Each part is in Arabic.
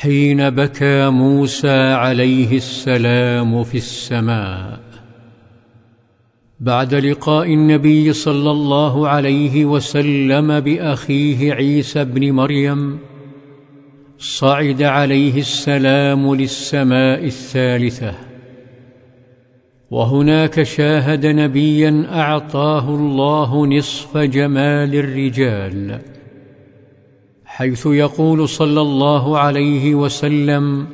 حين بكى موسى عليه السلام في السماء. بعد لقاء النبي صلى الله عليه وسلم بأخيه عيسى بن مريم صعد عليه السلام للسماء الثالثة. وهناك شاهد نبيا أعطاه الله نصف جمال الرجال. حيث يقول صلى الله عليه وسلم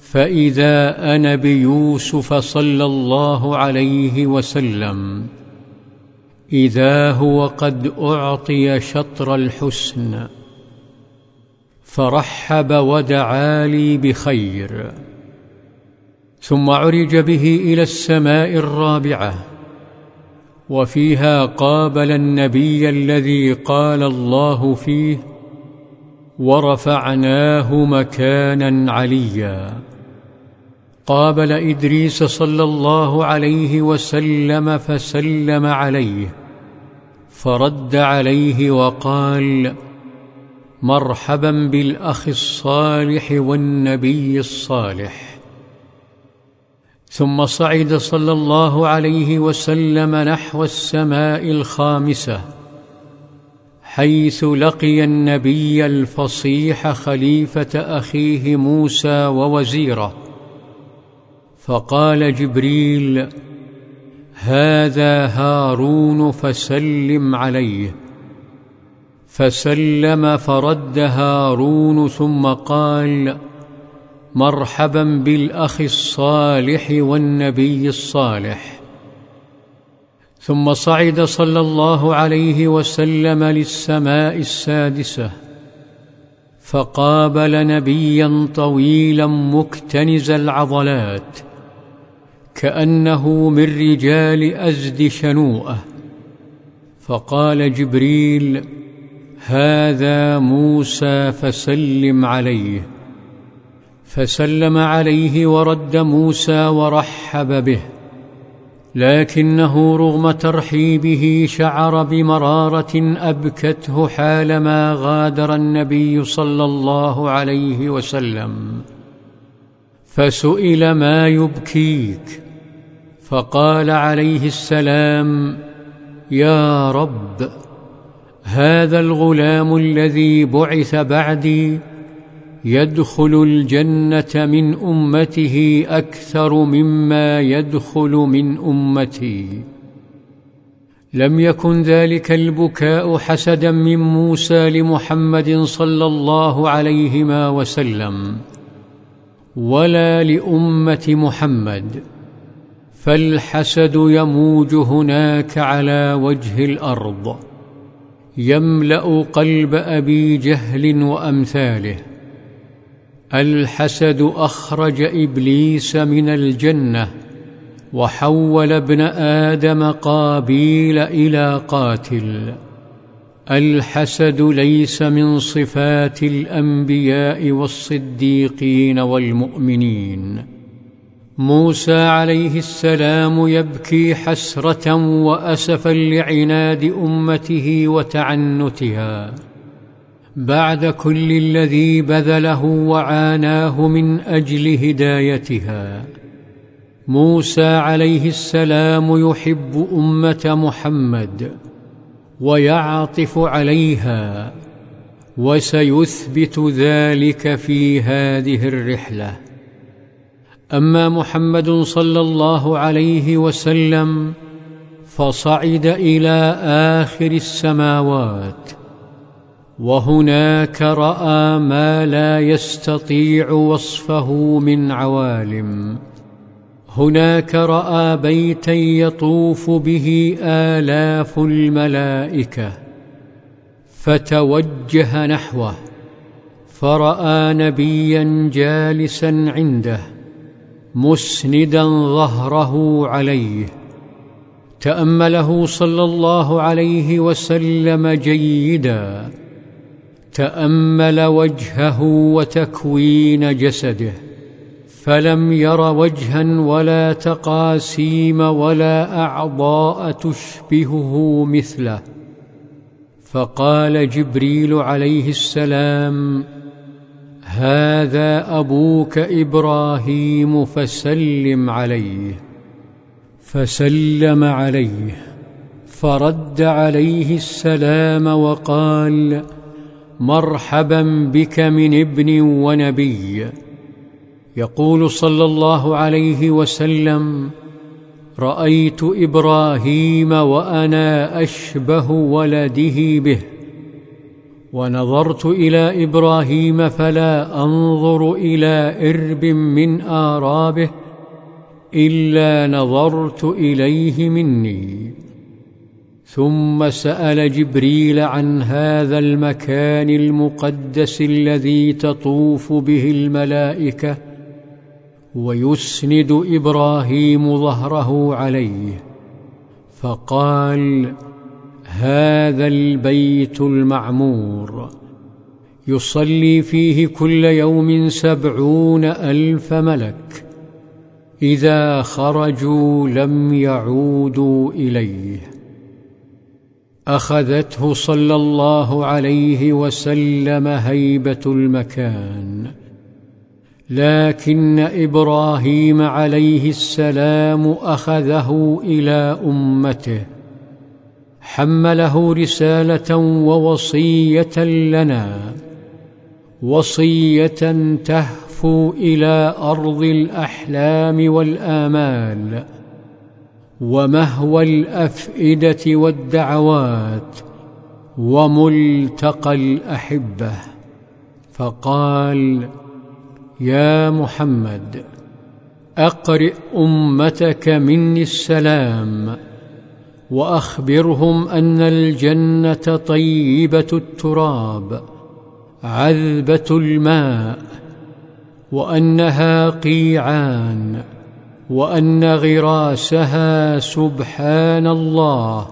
فإذا أنا بيوسف صلى الله عليه وسلم إذا هو قد أعطي شطر الحسن فرحب ودعا لي بخير ثم عرج به إلى السماء الرابعة وفيها قابل النبي الذي قال الله فيه ورفعناه مكانا عليا. قابل إدريس صلى الله عليه وسلم فسلم عليه فرد عليه وقال مرحبا بالأخ الصالح والنبي الصالح. ثم صعد صلى الله عليه وسلم نحو السماء الخامسة. حيث لقي النبي الفصيح خليفة أخيه موسى ووزيره. فقال جبريل هذا هارون فسلم عليه. فسلم فرد هارون ثم قال مرحبا بالأخ الصالح والنبي الصالح. ثم صعد صلى الله عليه وسلم للسماء السادسة فقابل نبيا طويلا مكتنز العضلات كأنه من رجال أزد شنوءه فقال جبريل هذا موسى فسلم عليه. فسلم عليه ورد موسى ورحب به لكنه رغم ترحيبه شعر بمرارة أبكته حالما غادر النبي صلى الله عليه وسلم. فسئل ما يبكيك؟ فقال عليه السلام يا رب هذا الغلام الذي بعث بعدي يدخل الجنة من أمته أكثر مما يدخل من أمتي. لم يكن ذلك البكاء حسدا من موسى لمحمد صلى الله عليهما وسلم ولا لأمة محمد فالحسد يموج هناك على وجه الأرض يملأ قلب أبي جهل وأمثاله. الحسد أخرج إبليس من الجنة وحول ابن آدم قابيل إلى قاتل. الحسد ليس من صفات الأنبياء والصديقين والمؤمنين. موسى عليه السلام يبكي حسرة وأسفا لعناد أمته وتعنتها. بعد كل الذي بذله وعاناه من أجل هدايتها. موسى عليه السلام يحب أمة محمد ويعطف عليها وسيثبت ذلك في هذه الرحلة. أما محمد صلى الله عليه وسلم فصعد إلى آخر السماوات وهناك رأى ما لا يستطيع وصفه من عوالم. هناك رأى بيتا يطوف به آلاف الملائكة فتوجه نحوه فرأى نبيا جالسا عنده مسندا ظهره عليه. تأمله صلى الله عليه وسلم جيدا. تأمل وجهه وتكوين جسده فلم ير وجها ولا تقاسيم ولا أعضاء تشبهه مثله. فقال جبريل عليه السلام هذا أبوك إبراهيم فسلم عليه. فسلم عليه فرد عليه السلام وقال مرحبا بك من ابن ونبي. يقول صلى الله عليه وسلم رأيت إبراهيم وأنا أشبه ولده به. ونظرت إلى إبراهيم فلا أنظر إلى إرب من آرابه إلا نظرت إليه مني. ثم سأل جبريل عن هذا المكان المقدس الذي تطوف به الملائكة ويسند إبراهيم ظهره عليه فقال هذا البيت المعمور. يصلي فيه كل يوم سبعون ألف ملك. إذا خرجوا لم يعودوا إليه. أخذته صلى الله عليه وسلم هيبة المكان. لكن إبراهيم عليه السلام أخذه إلى أمته حمله رسالة ووصية لنا وصية تهفو إلى أرض الأحلام والآمال. ومهوى الأفئدة والدعوات وملتقى الأحبة. فقال يا محمد أقرئ أمتك مني السلام وأخبرهم أن الجنة طيبة التراب عذبة الماء وأنها قيعان. وأن غراسها سبحان الله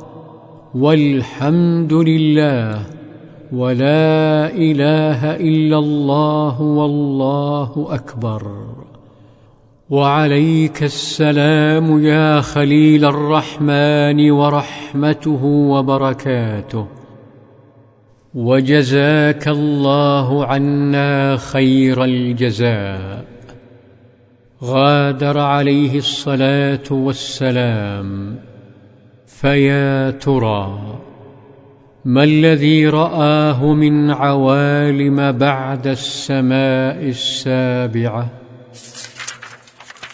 والحمد لله ولا إله إلا الله والله أكبر. وعليك السلام يا خليل الرحمن ورحمته وبركاته. وجزاك الله عنا خير الجزاء. غادر عليه الصلاة والسلام فيا ترى ما الذي رآه من عوالم بعد السماء السابعة؟